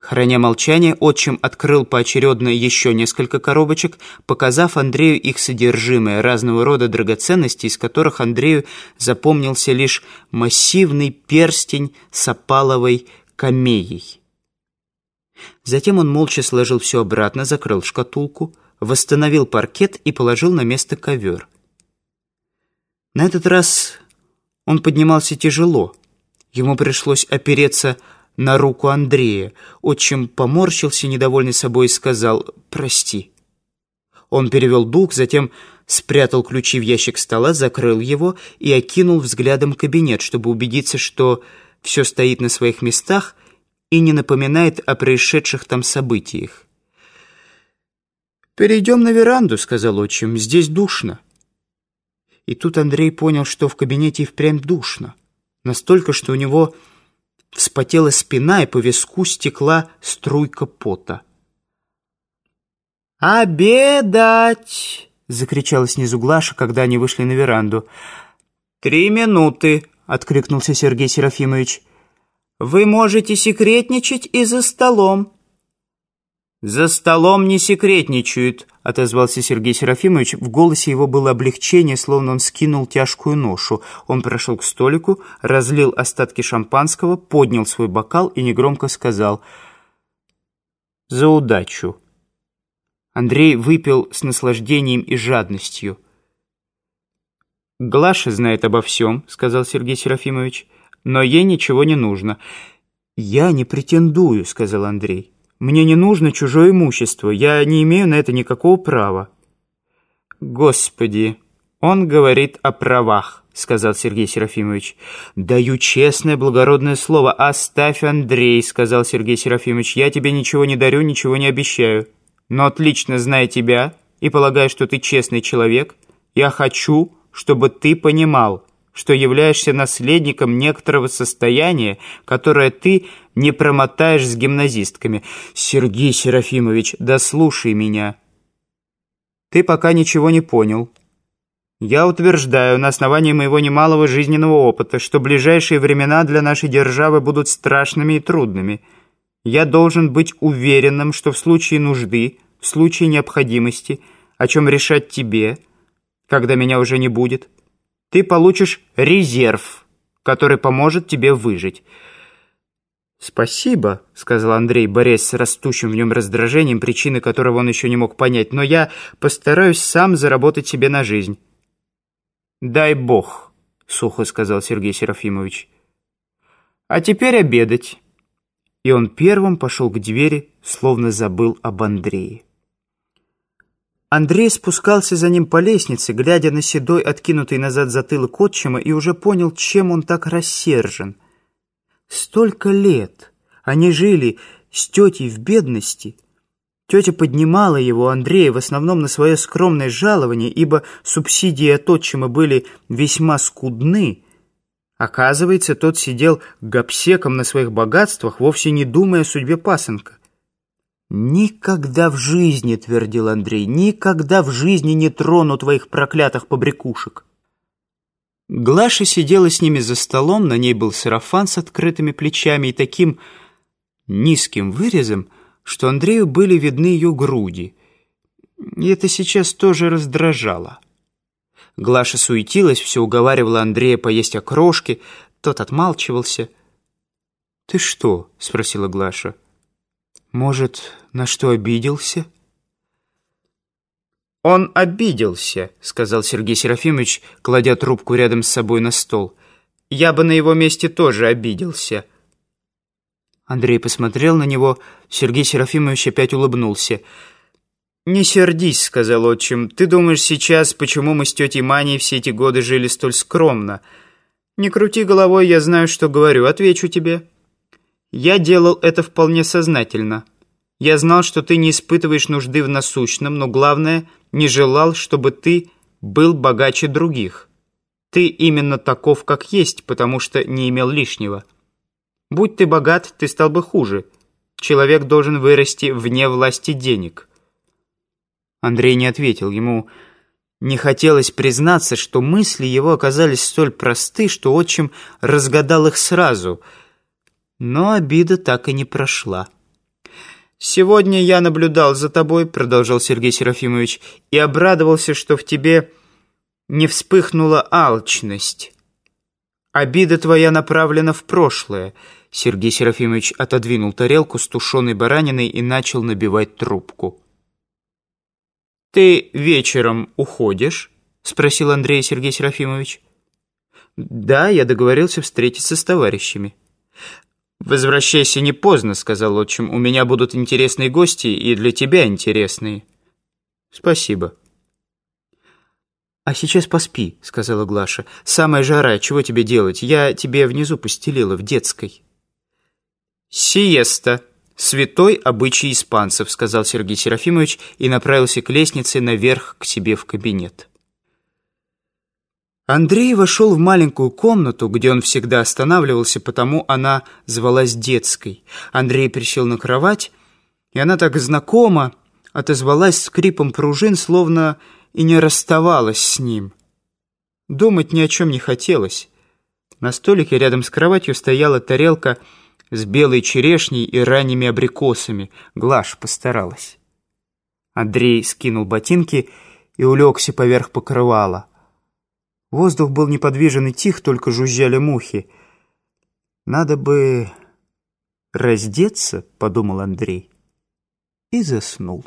Храня молчание, отчим открыл поочередно еще несколько коробочек, показав Андрею их содержимое, разного рода драгоценности, из которых Андрею запомнился лишь массивный перстень с опаловой камеей. Затем он молча сложил все обратно, закрыл шкатулку, восстановил паркет и положил на место ковер. На этот раз он поднимался тяжело. Ему пришлось опереться на руку Андрея. Отчим поморщился, недовольный собой, и сказал «Прости». Он перевел дух, затем спрятал ключи в ящик стола, закрыл его и окинул взглядом кабинет, чтобы убедиться, что все стоит на своих местах и не напоминает о происшедших там событиях. «Перейдем на веранду», — сказал отчим, — «здесь душно». И тут Андрей понял, что в кабинете и впрямь душно. Настолько, что у него вспотела спина, и по виску стекла струйка пота. «Обедать!» — закричала снизу Глаша, когда они вышли на веранду. «Три минуты!» — откликнулся Сергей Серафимович. «Вы можете секретничать и за столом». «За столом не секретничают», — отозвался Сергей Серафимович. В голосе его было облегчение, словно он скинул тяжкую ношу. Он прошел к столику, разлил остатки шампанского, поднял свой бокал и негромко сказал «За удачу». Андрей выпил с наслаждением и жадностью. «Глаша знает обо всем», — сказал Сергей Серафимович, «но ей ничего не нужно». «Я не претендую», — сказал Андрей. Мне не нужно чужое имущество, я не имею на это никакого права». «Господи, он говорит о правах», — сказал Сергей Серафимович. «Даю честное благородное слово. Оставь, Андрей», — сказал Сергей Серафимович. «Я тебе ничего не дарю, ничего не обещаю. Но отлично зная тебя и полагая, что ты честный человек, я хочу, чтобы ты понимал, что являешься наследником некоторого состояния, которое ты не промотаешь с гимназистками. Сергей Серафимович, дослушай меня. Ты пока ничего не понял. Я утверждаю на основании моего немалого жизненного опыта, что ближайшие времена для нашей державы будут страшными и трудными. Я должен быть уверенным, что в случае нужды, в случае необходимости, о чем решать тебе, когда меня уже не будет, ты получишь резерв, который поможет тебе выжить. «Спасибо», — сказал Андрей, борясь с растущим в нем раздражением, причины которого он еще не мог понять, «но я постараюсь сам заработать себе на жизнь». «Дай бог», — сухо сказал Сергей Серафимович. «А теперь обедать». И он первым пошел к двери, словно забыл об Андрее. Андрей спускался за ним по лестнице, глядя на седой, откинутый назад затылок отчима, и уже понял, чем он так рассержен. Столько лет они жили с тетей в бедности. Тетя поднимала его, Андрея, в основном на свое скромное жалование, ибо субсидии от отчима были весьма скудны. Оказывается, тот сидел гопсеком на своих богатствах, вовсе не думая о судьбе пасынка. «Никогда в жизни, — твердил Андрей, — никогда в жизни не трону твоих проклятых побрякушек». Глаша сидела с ними за столом, на ней был сарафан с открытыми плечами и таким низким вырезом, что Андрею были видны ее груди. И это сейчас тоже раздражало. Глаша суетилась, все уговаривала Андрея поесть окрошки, тот отмалчивался. «Ты что?» — спросила Глаша. Может, на что обиделся? «Он обиделся», — сказал Сергей Серафимович, кладя трубку рядом с собой на стол. «Я бы на его месте тоже обиделся». Андрей посмотрел на него, Сергей Серафимович опять улыбнулся. «Не сердись», — сказал отчим. «Ты думаешь сейчас, почему мы с тетей Маней все эти годы жили столь скромно? Не крути головой, я знаю, что говорю. Отвечу тебе». Я делал это вполне сознательно. Я знал, что ты не испытываешь нужды в насущном, но главное, не желал, чтобы ты был богаче других. Ты именно таков, как есть, потому что не имел лишнего. Будь ты богат, ты стал бы хуже. Человек должен вырасти вне власти денег. Андрей не ответил. Ему не хотелось признаться, что мысли его оказались столь просты, что отчим разгадал их сразу — но обида так и не прошла. «Сегодня я наблюдал за тобой», — продолжал Сергей Серафимович, «и обрадовался, что в тебе не вспыхнула алчность. Обида твоя направлена в прошлое». Сергей Серафимович отодвинул тарелку с тушеной бараниной и начал набивать трубку. «Ты вечером уходишь?» — спросил Андрей Сергей Серафимович. «Да, я договорился встретиться с товарищами». «Возвращайся не поздно», — сказал отчим. «У меня будут интересные гости и для тебя интересные». «Спасибо». «А сейчас поспи», — сказала Глаша. «Самая жара, чего тебе делать? Я тебе внизу постелила, в детской». «Сиеста», «Святой обычай испанцев», — сказал Сергей Серафимович и направился к лестнице наверх к себе в кабинет. Андрей вошел в маленькую комнату, где он всегда останавливался, потому она звалась детской. Андрей присел на кровать, и она так знакомо отозвалась скрипом пружин, словно и не расставалась с ним. Думать ни о чем не хотелось. На столике рядом с кроватью стояла тарелка с белой черешней и ранними абрикосами. Глаш постаралась. Андрей скинул ботинки и улегся поверх покрывала. Воздух был неподвижен и тих, только жужжали мухи. «Надо бы раздеться», — подумал Андрей, и заснул.